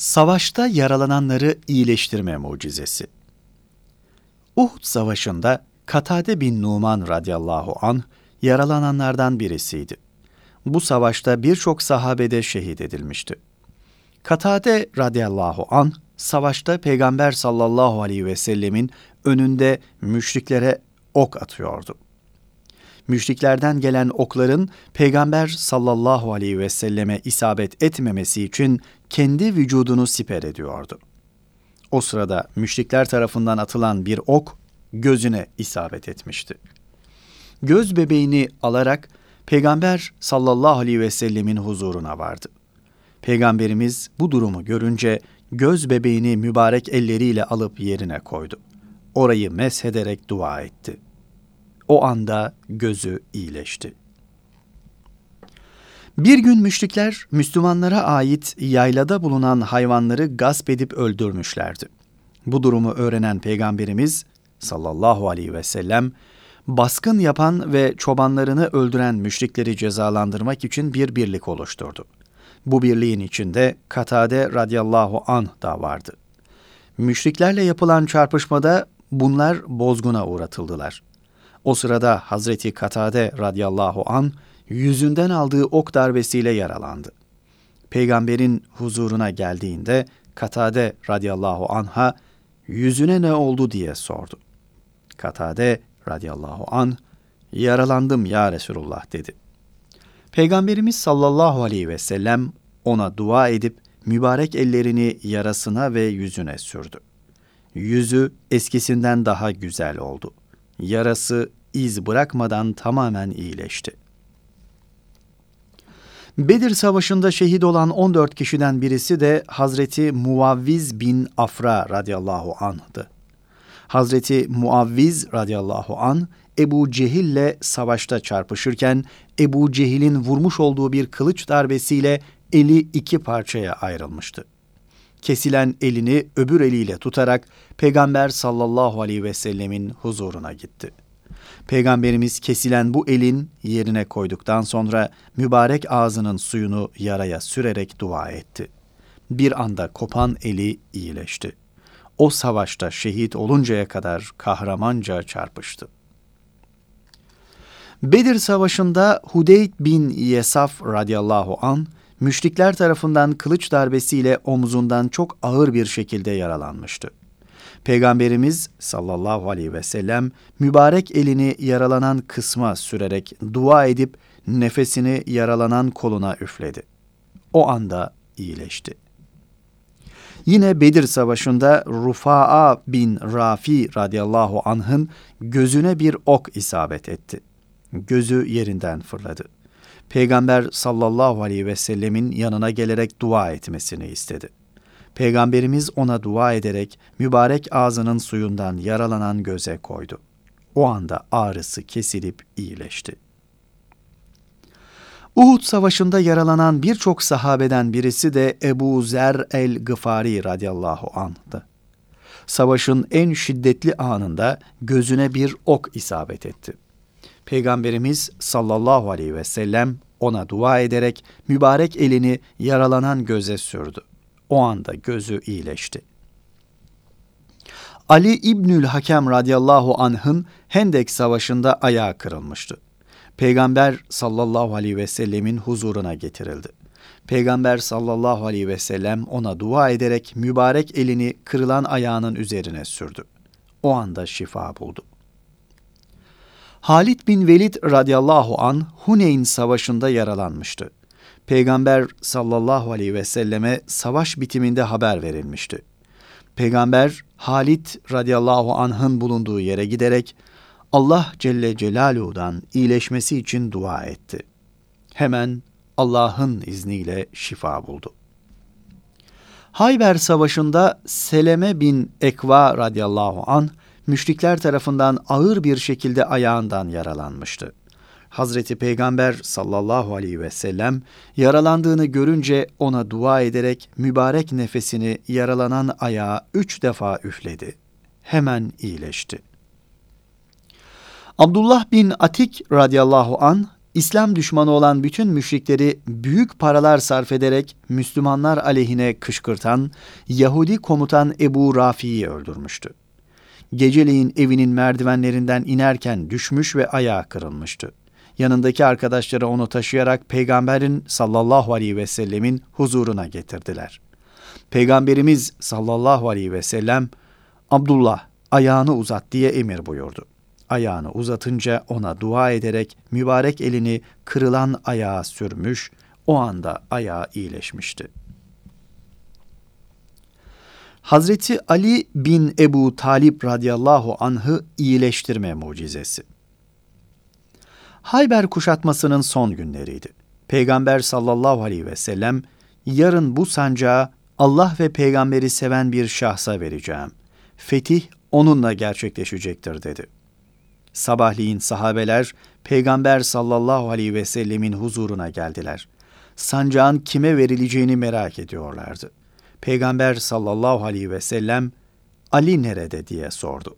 Savaşta yaralananları iyileştirme mucizesi. Uhud Savaşı'nda Katade bin Numan radıyallahu an yaralananlardan birisiydi. Bu savaşta birçok sahabede şehit edilmişti. Katade radıyallahu an savaşta Peygamber sallallahu aleyhi ve sellemin önünde müşriklere ok atıyordu. Müşriklerden gelen okların Peygamber sallallahu aleyhi ve selleme isabet etmemesi için kendi vücudunu siper ediyordu. O sırada müşrikler tarafından atılan bir ok gözüne isabet etmişti. Göz bebeğini alarak Peygamber sallallahu aleyhi ve sellemin huzuruna vardı. Peygamberimiz bu durumu görünce göz bebeğini mübarek elleriyle alıp yerine koydu. Orayı meshederek dua etti. O anda gözü iyileşti. Bir gün müşrikler Müslümanlara ait yaylada bulunan hayvanları gasp edip öldürmüşlerdi. Bu durumu öğrenen Peygamberimiz sallallahu aleyhi ve sellem baskın yapan ve çobanlarını öldüren müşrikleri cezalandırmak için bir birlik oluşturdu. Bu birliğin içinde Katade radıyallahu anh da vardı. Müşriklerle yapılan çarpışmada bunlar bozguna uğratıldılar. O sırada Hazreti Katade radıyallahu an yüzünden aldığı ok darbesiyle yaralandı. Peygamberin huzuruna geldiğinde Katade radıyallahu anha yüzüne ne oldu diye sordu. Katade radıyallahu an yaralandım ya Resulullah dedi. Peygamberimiz sallallahu aleyhi ve sellem ona dua edip mübarek ellerini yarasına ve yüzüne sürdü. Yüzü eskisinden daha güzel oldu. Yarası iz bırakmadan tamamen iyileşti. Bedir Savaşı'nda şehit olan 14 kişiden birisi de Hazreti Muavviz bin Afra radıyallahu anh'dı. Hazreti Muavviz radıyallahu an Ebu Cehil'le savaşta çarpışırken Ebu Cehil'in vurmuş olduğu bir kılıç darbesiyle eli iki parçaya ayrılmıştı. Kesilen elini öbür eliyle tutarak Peygamber sallallahu aleyhi ve sellemin huzuruna gitti. Peygamberimiz kesilen bu elin yerine koyduktan sonra mübarek ağzının suyunu yaraya sürerek dua etti. Bir anda kopan eli iyileşti o savaşta şehit oluncaya kadar kahramanca çarpıştı. Bedir Savaşı'nda Hudeyd bin Yesaf radıyallahu an müşrikler tarafından kılıç darbesiyle omzundan çok ağır bir şekilde yaralanmıştı. Peygamberimiz sallallahu aleyhi ve sellem mübarek elini yaralanan kısma sürerek dua edip nefesini yaralanan koluna üfledi. O anda iyileşti. Yine Bedir Savaşı'nda Rufa'a bin Rafi radıyallahu anh'ın gözüne bir ok isabet etti. Gözü yerinden fırladı. Peygamber sallallahu aleyhi ve sellemin yanına gelerek dua etmesini istedi. Peygamberimiz ona dua ederek mübarek ağzının suyundan yaralanan göze koydu. O anda ağrısı kesilip iyileşti. Uhud Savaşı'nda yaralanan birçok sahabeden birisi de Ebu Zer el-Gıfari radıyallahu anh'dı. Savaşın en şiddetli anında gözüne bir ok isabet etti. Peygamberimiz sallallahu aleyhi ve sellem ona dua ederek mübarek elini yaralanan göze sürdü. O anda gözü iyileşti. Ali İbnül Hakem radıyallahu anh'ın Hendek Savaşı'nda ayağı kırılmıştı. Peygamber sallallahu aleyhi ve sellemin huzuruna getirildi. Peygamber sallallahu aleyhi ve sellem ona dua ederek mübarek elini kırılan ayağının üzerine sürdü. O anda şifa buldu. Halid bin Velid radıyallahu an Huneyn savaşında yaralanmıştı. Peygamber sallallahu aleyhi ve selleme savaş bitiminde haber verilmişti. Peygamber Halid radıyallahu anh'ın bulunduğu yere giderek Allah Celle Celaluhu'dan iyileşmesi için dua etti. Hemen Allah'ın izniyle şifa buldu. Hayber Savaşı'nda Seleme bin Ekva radıyallahu an müşrikler tarafından ağır bir şekilde ayağından yaralanmıştı. Hazreti Peygamber sallallahu aleyhi ve sellem yaralandığını görünce ona dua ederek mübarek nefesini yaralanan ayağa üç defa üfledi. Hemen iyileşti. Abdullah bin Atik radıyallahu an İslam düşmanı olan bütün müşrikleri büyük paralar sarf ederek Müslümanlar aleyhine kışkırtan Yahudi komutan Ebu Rafi'yi öldürmüştü. Geceleyin evinin merdivenlerinden inerken düşmüş ve ayağı kırılmıştı. Yanındaki arkadaşları onu taşıyarak peygamberin sallallahu aleyhi ve sellemin huzuruna getirdiler. Peygamberimiz sallallahu aleyhi ve sellem Abdullah ayağını uzat diye emir buyurdu. Ayağını uzatınca ona dua ederek mübarek elini kırılan ayağa sürmüş, o anda ayağı iyileşmişti. Hazreti Ali bin Ebu Talip radıyallahu anh'ı iyileştirme mucizesi. Hayber kuşatmasının son günleriydi. Peygamber sallallahu aleyhi ve sellem, yarın bu sancağı Allah ve peygamberi seven bir şahsa vereceğim. Fetih onunla gerçekleşecektir dedi. Sabahleyin sahabeler Peygamber sallallahu aleyhi ve sellemin huzuruna geldiler. Sancağın kime verileceğini merak ediyorlardı. Peygamber sallallahu aleyhi ve sellem Ali nerede diye sordu.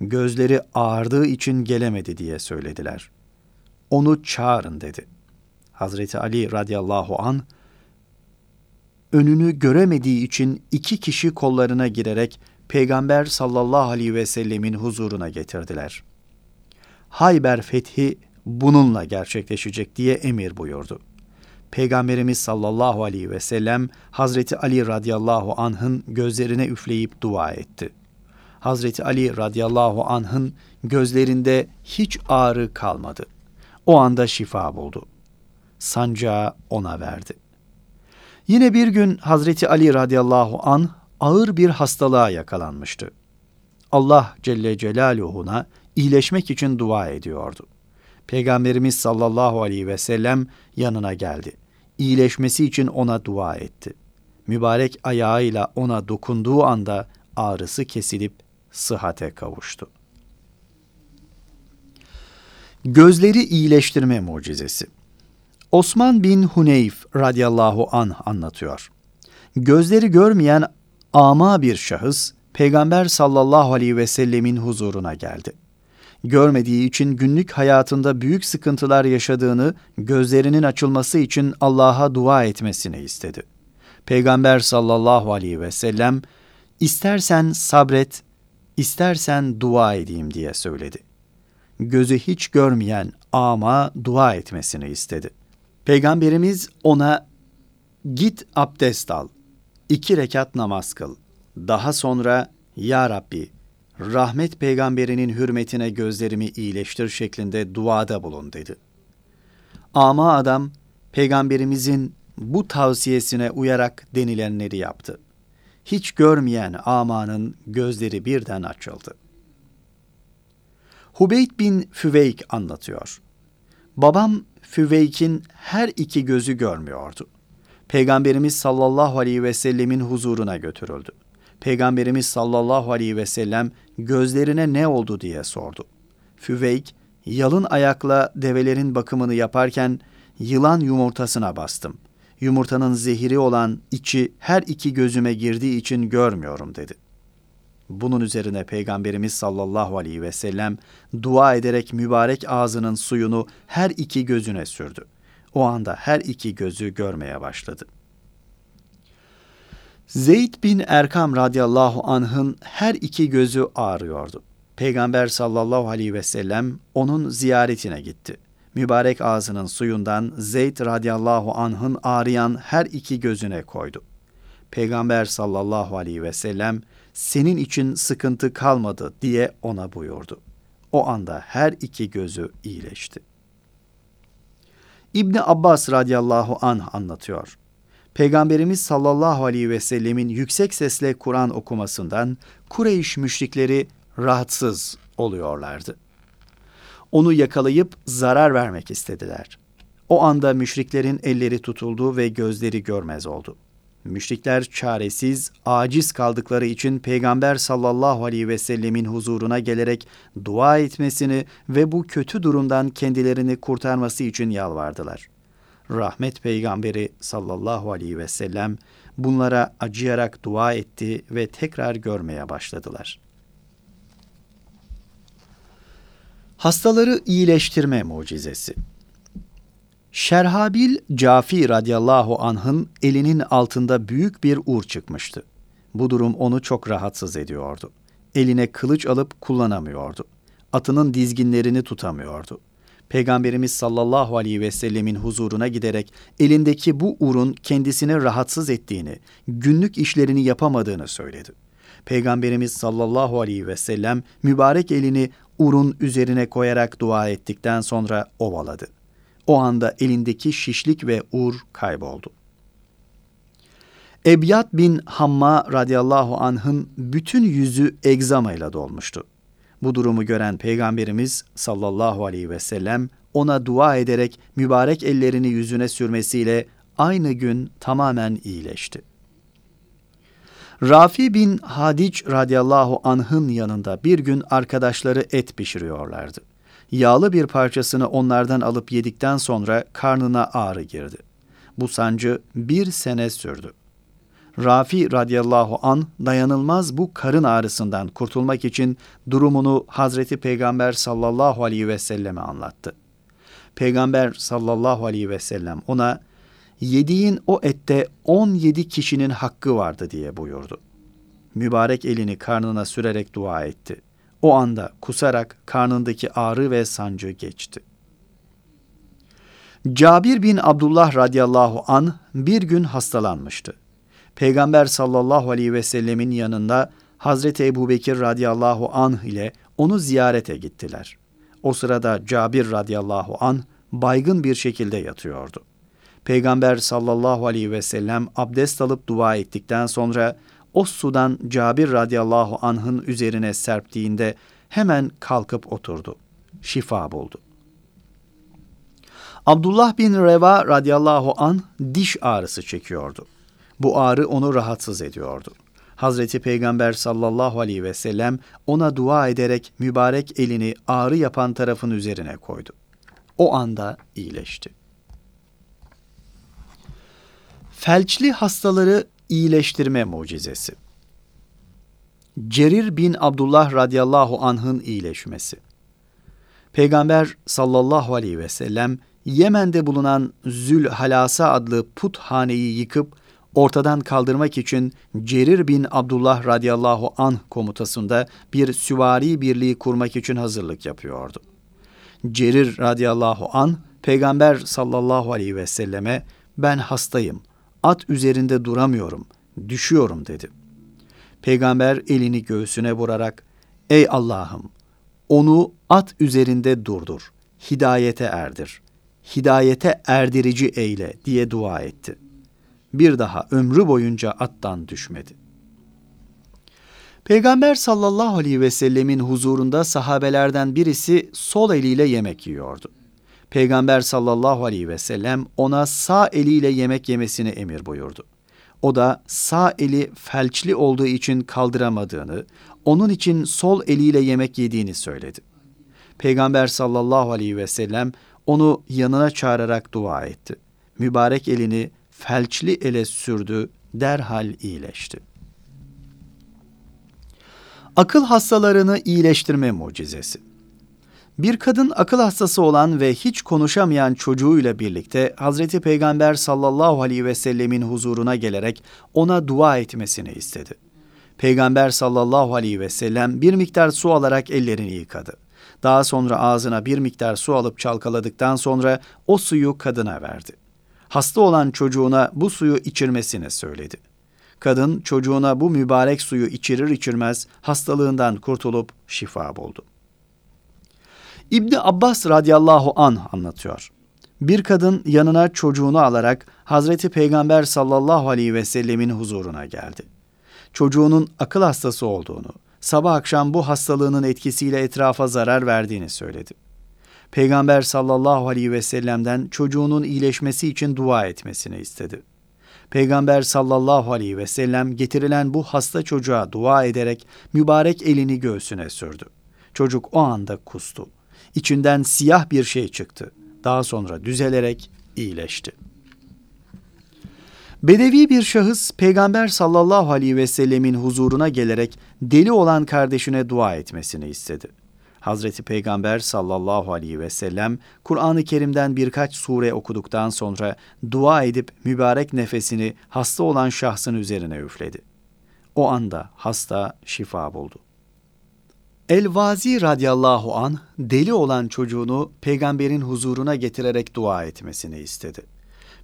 Gözleri ağardığı için gelemedi diye söylediler. Onu çağırın dedi. Hazreti Ali radıyallahu an önünü göremediği için iki kişi kollarına girerek Peygamber sallallahu aleyhi ve sellemin huzuruna getirdiler. Hayber fethi bununla gerçekleşecek diye emir buyurdu. Peygamberimiz sallallahu aleyhi ve sellem Hazreti Ali radıyallahu anh'ın gözlerine üfleyip dua etti. Hazreti Ali radıyallahu anh'ın gözlerinde hiç ağrı kalmadı. O anda şifa buldu. Sancağı ona verdi. Yine bir gün Hazreti Ali radıyallahu an ağır bir hastalığa yakalanmıştı. Allah Celle Celaluhu'na iyileşmek için dua ediyordu. Peygamberimiz sallallahu aleyhi ve sellem yanına geldi. İyileşmesi için ona dua etti. Mübarek ayağıyla ona dokunduğu anda ağrısı kesilip sıhhate kavuştu. Gözleri iyileştirme mucizesi. Osman bin Huneyf radıyallahu an anlatıyor. Gözleri görmeyen ama bir şahıs Peygamber sallallahu aleyhi ve sellemin huzuruna geldi görmediği için günlük hayatında büyük sıkıntılar yaşadığını, gözlerinin açılması için Allah'a dua etmesini istedi. Peygamber sallallahu aleyhi ve sellem, istersen sabret, istersen dua edeyim diye söyledi. Gözü hiç görmeyen ama dua etmesini istedi. Peygamberimiz ona git abdest al, iki rekat namaz kıl. Daha sonra Ya Rabbi rahmet peygamberinin hürmetine gözlerimi iyileştir şeklinde duada bulun dedi. Ama adam peygamberimizin bu tavsiyesine uyarak denilenleri yaptı. Hiç görmeyen amanın gözleri birden açıldı. Hubeyd bin Füveyk anlatıyor. Babam Füveyk'in her iki gözü görmüyordu. Peygamberimiz sallallahu aleyhi ve sellemin huzuruna götürüldü. Peygamberimiz sallallahu aleyhi ve sellem gözlerine ne oldu diye sordu. Füveyk, yalın ayakla develerin bakımını yaparken yılan yumurtasına bastım. Yumurtanın zehiri olan içi her iki gözüme girdiği için görmüyorum dedi. Bunun üzerine Peygamberimiz sallallahu aleyhi ve sellem dua ederek mübarek ağzının suyunu her iki gözüne sürdü. O anda her iki gözü görmeye başladı. Zeyd bin Erkam radıyallahu anh'ın her iki gözü ağrıyordu. Peygamber sallallahu aleyhi ve sellem onun ziyaretine gitti. Mübarek ağzının suyundan Zeyd radıyallahu anh'ın ağrıyan her iki gözüne koydu. Peygamber sallallahu aleyhi ve sellem senin için sıkıntı kalmadı diye ona buyurdu. O anda her iki gözü iyileşti. İbni Abbas radıyallahu anh anlatıyor. Peygamberimiz sallallahu aleyhi ve sellemin yüksek sesle Kur'an okumasından Kureyş müşrikleri rahatsız oluyorlardı. Onu yakalayıp zarar vermek istediler. O anda müşriklerin elleri tutuldu ve gözleri görmez oldu. Müşrikler çaresiz, aciz kaldıkları için Peygamber sallallahu aleyhi ve sellemin huzuruna gelerek dua etmesini ve bu kötü durumdan kendilerini kurtarması için yalvardılar.'' Rahmet peygamberi sallallahu aleyhi ve sellem bunlara acıyarak dua etti ve tekrar görmeye başladılar. Hastaları iyileştirme mucizesi. Şerhabil Cafi radıyallahu anh'ın elinin altında büyük bir ur çıkmıştı. Bu durum onu çok rahatsız ediyordu. Eline kılıç alıp kullanamıyordu. Atının dizginlerini tutamıyordu. Peygamberimiz sallallahu aleyhi ve sellemin huzuruna giderek elindeki bu urun kendisini rahatsız ettiğini, günlük işlerini yapamadığını söyledi. Peygamberimiz sallallahu aleyhi ve sellem mübarek elini urun üzerine koyarak dua ettikten sonra ovaladı. O anda elindeki şişlik ve ur kayboldu. Ebyat bin Hamma radıyallahu anh'ın bütün yüzü egzama ile dolmuştu. Bu durumu gören Peygamberimiz sallallahu aleyhi ve sellem ona dua ederek mübarek ellerini yüzüne sürmesiyle aynı gün tamamen iyileşti. Rafi bin Hadic radıyallahu anh'ın yanında bir gün arkadaşları et pişiriyorlardı. Yağlı bir parçasını onlardan alıp yedikten sonra karnına ağrı girdi. Bu sancı bir sene sürdü. Rafi radıyallahu an dayanılmaz bu karın ağrısından kurtulmak için durumunu Hazreti Peygamber sallallahu aleyhi ve selleme anlattı. Peygamber sallallahu aleyhi ve sellem ona yediğin o ette 17 kişinin hakkı vardı diye buyurdu. Mübarek elini karnına sürerek dua etti. O anda kusarak karnındaki ağrı ve sancı geçti. Cabir bin Abdullah radıyallahu an bir gün hastalanmıştı. Peygamber sallallahu aleyhi ve sellemin yanında Hazreti Ebu Bekir radıyallahu anh ile onu ziyarete gittiler. O sırada Cabir radıyallahu anh baygın bir şekilde yatıyordu. Peygamber sallallahu aleyhi ve sellem abdest alıp dua ettikten sonra o sudan Cabir radıyallahu anh'ın üzerine serptiğinde hemen kalkıp oturdu. Şifa buldu. Abdullah bin Reva radıyallahu an diş ağrısı çekiyordu. Bu ağrı onu rahatsız ediyordu. Hazreti Peygamber sallallahu aleyhi ve sellem ona dua ederek mübarek elini ağrı yapan tarafın üzerine koydu. O anda iyileşti. Felçli hastaları iyileştirme mucizesi. Cerir bin Abdullah radıyallahu anh'ın iyileşmesi. Peygamber sallallahu aleyhi ve sellem Yemen'de bulunan Zülhalasa adlı puthaneyi yıkıp ortadan kaldırmak için Cerir bin Abdullah radıyallahu anh komutasında bir süvari birliği kurmak için hazırlık yapıyordu. Cerir radıyallahu anh Peygamber sallallahu aleyhi ve selleme ben hastayım, at üzerinde duramıyorum, düşüyorum dedi. Peygamber elini göğsüne vurarak ey Allah'ım onu at üzerinde durdur, hidayete erdir, hidayete erdirici eyle diye dua etti.'' Bir daha ömrü boyunca attan düşmedi. Peygamber sallallahu aleyhi ve sellemin huzurunda sahabelerden birisi sol eliyle yemek yiyordu. Peygamber sallallahu aleyhi ve sellem ona sağ eliyle yemek yemesini emir buyurdu. O da sağ eli felçli olduğu için kaldıramadığını, onun için sol eliyle yemek yediğini söyledi. Peygamber sallallahu aleyhi ve sellem onu yanına çağırarak dua etti. Mübarek elini felçli ele sürdü, derhal iyileşti. Akıl hastalarını iyileştirme mucizesi. Bir kadın akıl hastası olan ve hiç konuşamayan çocuğuyla birlikte Hazreti Peygamber sallallahu aleyhi ve sellemin huzuruna gelerek ona dua etmesini istedi. Peygamber sallallahu aleyhi ve sellem bir miktar su alarak ellerini yıkadı. Daha sonra ağzına bir miktar su alıp çalkaladıktan sonra o suyu kadına verdi hasta olan çocuğuna bu suyu içirmesini söyledi. Kadın çocuğuna bu mübarek suyu içirir içirmez hastalığından kurtulup şifa buldu. İbni Abbas radıyallahu an anlatıyor. Bir kadın yanına çocuğunu alarak Hazreti Peygamber sallallahu aleyhi ve sellemin huzuruna geldi. Çocuğunun akıl hastası olduğunu, sabah akşam bu hastalığının etkisiyle etrafa zarar verdiğini söyledi. Peygamber sallallahu aleyhi ve sellem'den çocuğunun iyileşmesi için dua etmesini istedi. Peygamber sallallahu aleyhi ve sellem getirilen bu hasta çocuğa dua ederek mübarek elini göğsüne sürdü. Çocuk o anda kustu. İçinden siyah bir şey çıktı. Daha sonra düzelerek iyileşti. Bedevi bir şahıs Peygamber sallallahu aleyhi ve sellemin huzuruna gelerek deli olan kardeşine dua etmesini istedi. Hazreti Peygamber sallallahu aleyhi ve sellem Kur'an-ı Kerim'den birkaç sure okuduktan sonra dua edip mübarek nefesini hasta olan şahsın üzerine üfledi. O anda hasta şifa buldu. El-Vazi radıyallahu an deli olan çocuğunu peygamberin huzuruna getirerek dua etmesini istedi.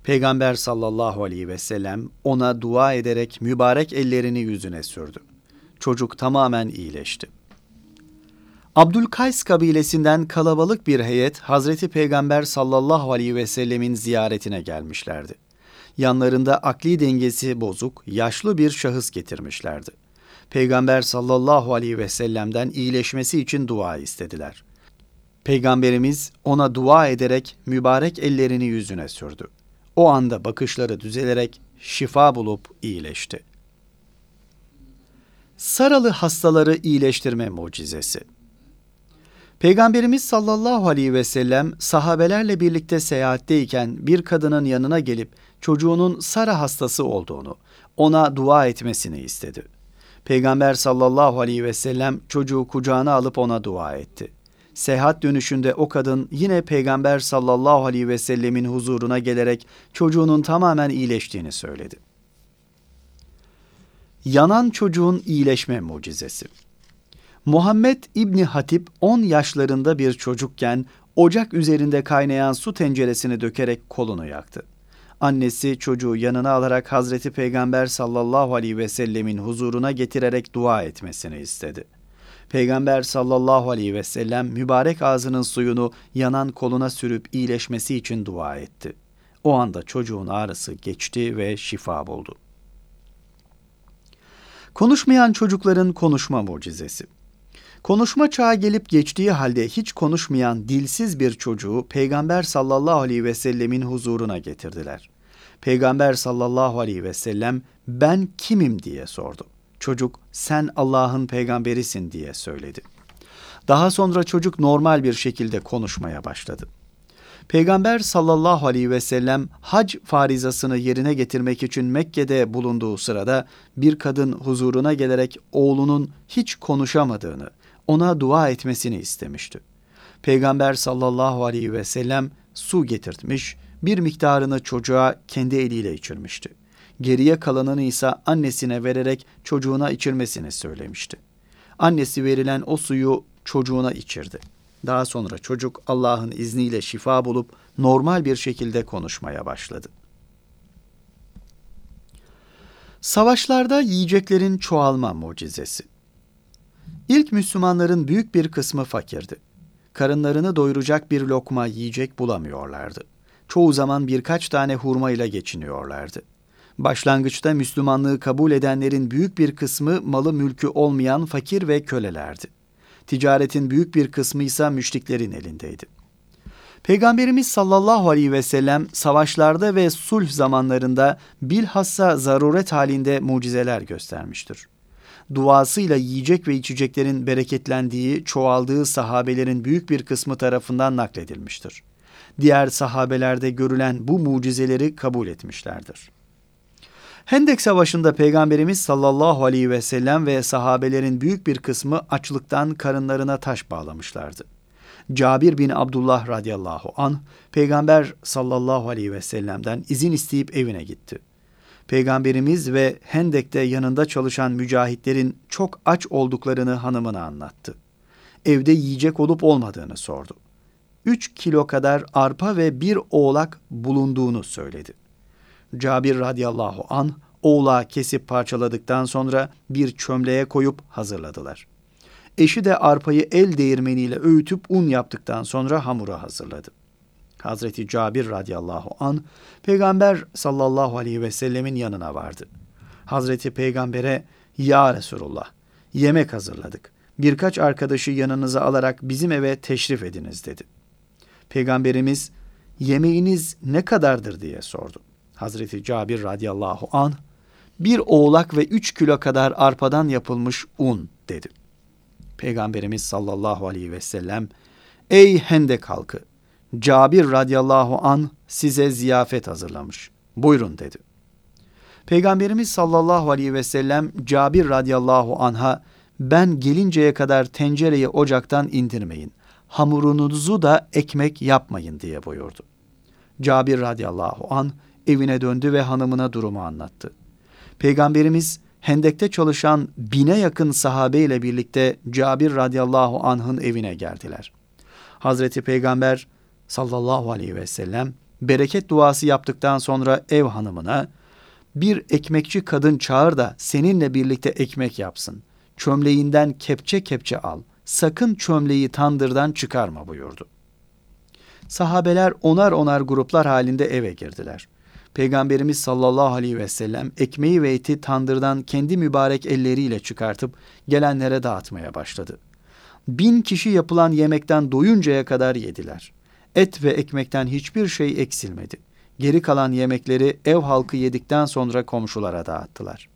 Peygamber sallallahu aleyhi ve sellem ona dua ederek mübarek ellerini yüzüne sürdü. Çocuk tamamen iyileşti. Abdülkays kabilesinden kalabalık bir heyet Hazreti Peygamber sallallahu aleyhi ve sellemin ziyaretine gelmişlerdi. Yanlarında akli dengesi bozuk, yaşlı bir şahıs getirmişlerdi. Peygamber sallallahu aleyhi ve sellem'den iyileşmesi için dua istediler. Peygamberimiz ona dua ederek mübarek ellerini yüzüne sürdü. O anda bakışları düzelerek şifa bulup iyileşti. Saralı hastaları iyileştirme mucizesi. Peygamberimiz sallallahu aleyhi ve sellem sahabelerle birlikte seyahatteyken bir kadının yanına gelip çocuğunun Sara hastası olduğunu, ona dua etmesini istedi. Peygamber sallallahu aleyhi ve sellem çocuğu kucağına alıp ona dua etti. Seyahat dönüşünde o kadın yine Peygamber sallallahu aleyhi ve sellemin huzuruna gelerek çocuğunun tamamen iyileştiğini söyledi. Yanan çocuğun iyileşme mucizesi. Muhammed İbni Hatip 10 yaşlarında bir çocukken ocak üzerinde kaynayan su tenceresini dökerek kolunu yaktı. Annesi çocuğu yanına alarak Hazreti Peygamber sallallahu aleyhi ve sellemin huzuruna getirerek dua etmesini istedi. Peygamber sallallahu aleyhi ve sellem mübarek ağzının suyunu yanan koluna sürüp iyileşmesi için dua etti. O anda çocuğun ağrısı geçti ve şifa buldu. Konuşmayan çocukların konuşma mucizesi. Konuşma çağı gelip geçtiği halde hiç konuşmayan dilsiz bir çocuğu Peygamber sallallahu aleyhi ve sellemin huzuruna getirdiler. Peygamber sallallahu aleyhi ve sellem ben kimim diye sordu. Çocuk sen Allah'ın peygamberisin diye söyledi. Daha sonra çocuk normal bir şekilde konuşmaya başladı. Peygamber sallallahu aleyhi ve sellem hac farizasını yerine getirmek için Mekke'de bulunduğu sırada bir kadın huzuruna gelerek oğlunun hiç konuşamadığını, ona dua etmesini istemişti. Peygamber sallallahu aleyhi ve sellem su getirtmiş, bir miktarını çocuğa kendi eliyle içirmişti. Geriye kalanını ise annesine vererek çocuğuna içirmesini söylemişti. Annesi verilen o suyu çocuğuna içirdi. Daha sonra çocuk Allah'ın izniyle şifa bulup normal bir şekilde konuşmaya başladı. Savaşlarda yiyeceklerin çoğalma mucizesi. İlk Müslümanların büyük bir kısmı fakirdi. Karınlarını doyuracak bir lokma yiyecek bulamıyorlardı. Çoğu zaman birkaç tane hurma ile geçiniyorlardı. Başlangıçta Müslümanlığı kabul edenlerin büyük bir kısmı malı mülkü olmayan fakir ve kölelerdi. Ticaretin büyük bir kısmı ise müşriklerin elindeydi. Peygamberimiz sallallahu aleyhi ve sellem savaşlarda ve sulh zamanlarında bilhassa zaruret halinde mucizeler göstermiştir duasıyla yiyecek ve içeceklerin bereketlendiği, çoğaldığı sahabelerin büyük bir kısmı tarafından nakledilmiştir. Diğer sahabelerde görülen bu mucizeleri kabul etmişlerdir. Hendek Savaşı'nda Peygamberimiz sallallahu aleyhi ve sellem ve sahabelerin büyük bir kısmı açlıktan karınlarına taş bağlamışlardı. Cabir bin Abdullah radıyallahu an Peygamber sallallahu aleyhi ve sellem'den izin isteyip evine gitti. Peygamberimiz ve Hendek'te yanında çalışan mücahitlerin çok aç olduklarını hanımına anlattı. Evde yiyecek olup olmadığını sordu. Üç kilo kadar arpa ve bir oğlak bulunduğunu söyledi. Cabir radıyallahu an oğlağı kesip parçaladıktan sonra bir çömleğe koyup hazırladılar. Eşi de arpayı el değirmeniyle öğütüp un yaptıktan sonra hamuru hazırladı. Hazreti Cabir radıyallahu an Peygamber sallallahu aleyhi ve sellemin yanına vardı. Hazreti Peygamber'e ya Resulullah yemek hazırladık. Birkaç arkadaşı yanınıza alarak bizim eve teşrif ediniz dedi. Peygamberimiz yemeğiniz ne kadardır diye sordu. Hazreti Cabir radıyallahu an bir oğlak ve üç kilo kadar arpadan yapılmış un dedi. Peygamberimiz sallallahu aleyhi ve sellem ey hendek halkı Cabir radıyallahu an size ziyafet hazırlamış. Buyurun dedi. Peygamberimiz sallallahu aleyhi ve sellem Cabir radıyallahu anha ben gelinceye kadar tencereyi ocaktan indirmeyin. Hamurunuzu da ekmek yapmayın diye buyurdu. Cabir radıyallahu an evine döndü ve hanımına durumu anlattı. Peygamberimiz Hendek'te çalışan bine yakın sahabe ile birlikte Cabir radıyallahu anh'ın evine geldiler. Hazreti Peygamber sallallahu aleyhi ve sellem bereket duası yaptıktan sonra ev hanımına bir ekmekçi kadın çağır da seninle birlikte ekmek yapsın. Çömleğinden kepçe kepçe al. Sakın çömleği tandırdan çıkarma buyurdu. Sahabeler onar onar gruplar halinde eve girdiler. Peygamberimiz sallallahu aleyhi ve sellem ekmeği ve eti tandırdan kendi mübarek elleriyle çıkartıp gelenlere dağıtmaya başladı. Bin kişi yapılan yemekten doyuncaya kadar yediler. Et ve ekmekten hiçbir şey eksilmedi. Geri kalan yemekleri ev halkı yedikten sonra komşulara dağıttılar.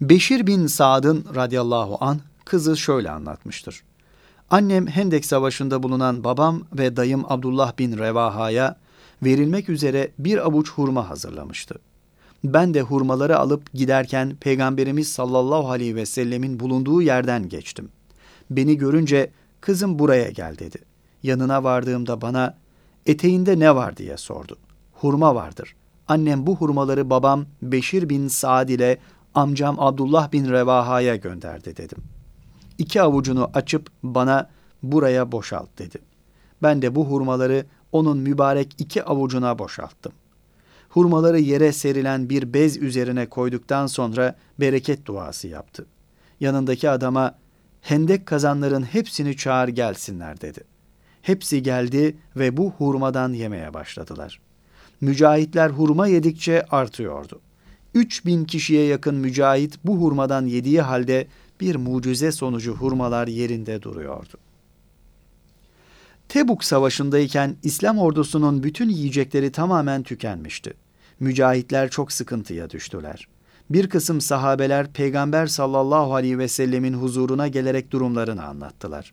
Beşir bin Sa'd'ın radıyallahu an kızı şöyle anlatmıştır. Annem Hendek Savaşı'nda bulunan babam ve dayım Abdullah bin Revaha'ya verilmek üzere bir avuç hurma hazırlamıştı. Ben de hurmaları alıp giderken Peygamberimiz sallallahu aleyhi ve sellemin bulunduğu yerden geçtim. Beni görünce kızım buraya gel dedi. Yanına vardığımda bana eteğinde ne var diye sordu. Hurma vardır. Annem bu hurmaları babam Beşir bin Saad ile amcam Abdullah bin Revaha'ya gönderdi dedim. İki avucunu açıp bana buraya boşalt dedi. Ben de bu hurmaları onun mübarek iki avucuna boşalttım. Hurmaları yere serilen bir bez üzerine koyduktan sonra bereket duası yaptı. Yanındaki adama hendek kazanların hepsini çağır gelsinler dedi. Hepsi geldi ve bu hurmadan yemeye başladılar. Mücahitler hurma yedikçe artıyordu. Üç bin kişiye yakın mücahit bu hurmadan yediği halde bir mucize sonucu hurmalar yerinde duruyordu. Tebuk Savaşı'ndayken İslam ordusunun bütün yiyecekleri tamamen tükenmişti. Mücahitler çok sıkıntıya düştüler. Bir kısım sahabeler Peygamber sallallahu aleyhi ve sellemin huzuruna gelerek durumlarını anlattılar.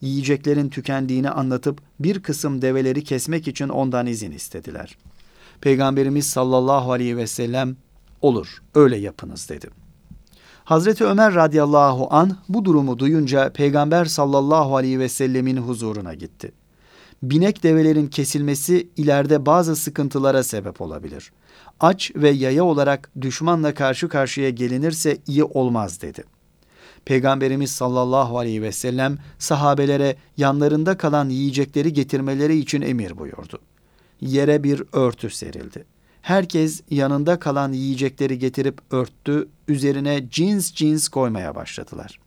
Yiyeceklerin tükendiğini anlatıp bir kısım develeri kesmek için ondan izin istediler. Peygamberimiz sallallahu aleyhi ve sellem olur öyle yapınız dedi. Hazreti Ömer radıyallahu an bu durumu duyunca Peygamber sallallahu aleyhi ve sellemin huzuruna gitti. Binek develerin kesilmesi ileride bazı sıkıntılara sebep olabilir. Aç ve yaya olarak düşmanla karşı karşıya gelinirse iyi olmaz dedi. Peygamberimiz sallallahu aleyhi ve sellem sahabelere yanlarında kalan yiyecekleri getirmeleri için emir buyurdu. Yere bir örtü serildi. Herkes yanında kalan yiyecekleri getirip örttü, üzerine cins cins koymaya başladılar.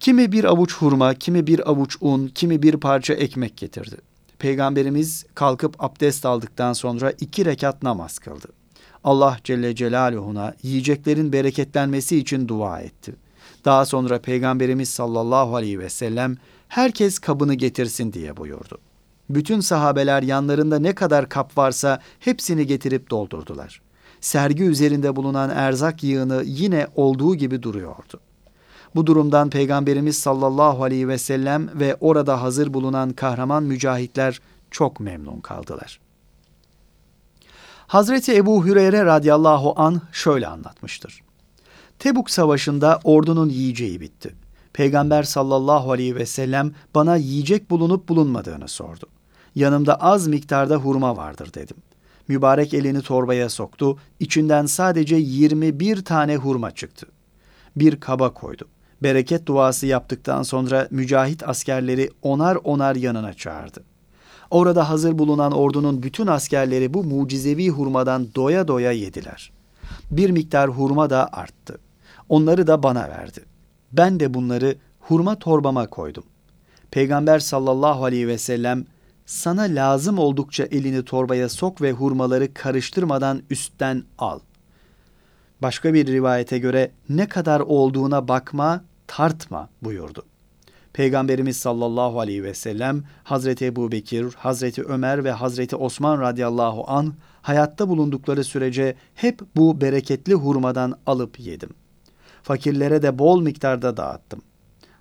Kimi bir avuç hurma, kimi bir avuç un, kimi bir parça ekmek getirdi. Peygamberimiz kalkıp abdest aldıktan sonra iki rekat namaz kıldı. Allah Celle Celaluhu'na yiyeceklerin bereketlenmesi için dua etti. Daha sonra Peygamberimiz sallallahu aleyhi ve sellem herkes kabını getirsin diye buyurdu. Bütün sahabeler yanlarında ne kadar kap varsa hepsini getirip doldurdular. Sergi üzerinde bulunan erzak yığını yine olduğu gibi duruyordu. Bu durumdan Peygamberimiz sallallahu aleyhi ve sellem ve orada hazır bulunan kahraman mücahitler çok memnun kaldılar. Hazreti Ebu Hüreyre radıyallahu an şöyle anlatmıştır. Tebuk savaşında ordunun yiyeceği bitti. Peygamber sallallahu aleyhi ve sellem bana yiyecek bulunup bulunmadığını sordu. Yanımda az miktarda hurma vardır dedim. Mübarek elini torbaya soktu, içinden sadece 21 tane hurma çıktı. Bir kaba koydu. Bereket duası yaptıktan sonra mücahit askerleri onar onar yanına çağırdı. Orada hazır bulunan ordunun bütün askerleri bu mucizevi hurmadan doya doya yediler. Bir miktar hurma da arttı. Onları da bana verdi. Ben de bunları hurma torbama koydum. Peygamber sallallahu aleyhi ve sellem sana lazım oldukça elini torbaya sok ve hurmaları karıştırmadan üstten al. Başka bir rivayete göre ne kadar olduğuna bakma, tartma buyurdu. Peygamberimiz sallallahu aleyhi ve sellem Hazreti Ebu Bekir, Hazreti Ömer ve Hazreti Osman radıyallahu an hayatta bulundukları sürece hep bu bereketli hurmadan alıp yedim. Fakirlere de bol miktarda dağıttım.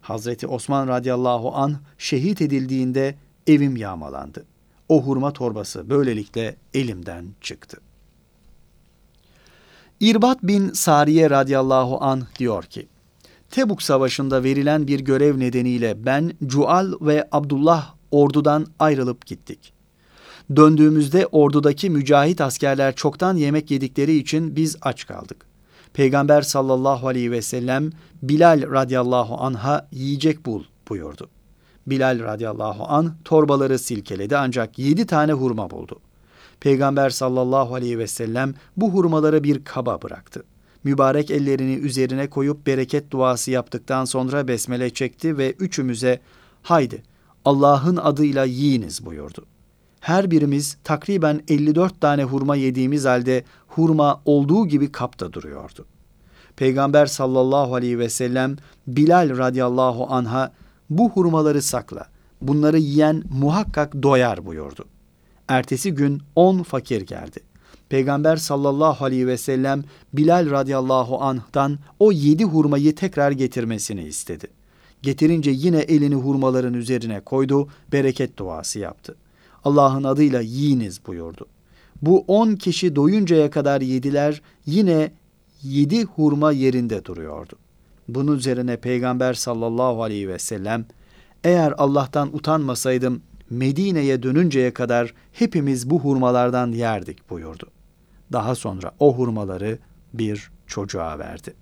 Hazreti Osman radıyallahu an şehit edildiğinde evim yağmalandı. O hurma torbası böylelikle elimden çıktı. İrbat bin Sariye radıyallahu an diyor ki, Tebuk Savaşı'nda verilen bir görev nedeniyle ben, Cual ve Abdullah ordudan ayrılıp gittik. Döndüğümüzde ordudaki mücahit askerler çoktan yemek yedikleri için biz aç kaldık. Peygamber sallallahu aleyhi ve sellem Bilal radıyallahu anha yiyecek bul buyurdu. Bilal radıyallahu an torbaları silkeledi ancak yedi tane hurma buldu. Peygamber sallallahu aleyhi ve sellem bu hurmaları bir kaba bıraktı. Mübarek ellerini üzerine koyup bereket duası yaptıktan sonra besmele çekti ve üçümüze haydi Allah'ın adıyla yiyiniz buyurdu. Her birimiz takriben 54 tane hurma yediğimiz halde hurma olduğu gibi kapta duruyordu. Peygamber sallallahu aleyhi ve sellem Bilal radıyallahu anha bu hurmaları sakla. Bunları yiyen muhakkak doyar buyurdu. Ertesi gün on fakir geldi. Peygamber sallallahu aleyhi ve sellem Bilal radıyallahu anh'tan o yedi hurmayı tekrar getirmesini istedi. Getirince yine elini hurmaların üzerine koydu, bereket duası yaptı. Allah'ın adıyla yiyiniz buyurdu. Bu on kişi doyuncaya kadar yediler, yine yedi hurma yerinde duruyordu. Bunun üzerine Peygamber sallallahu aleyhi ve sellem, eğer Allah'tan utanmasaydım Medine'ye dönünceye kadar hepimiz bu hurmalardan yerdik buyurdu. Daha sonra o hurmaları bir çocuğa verdi.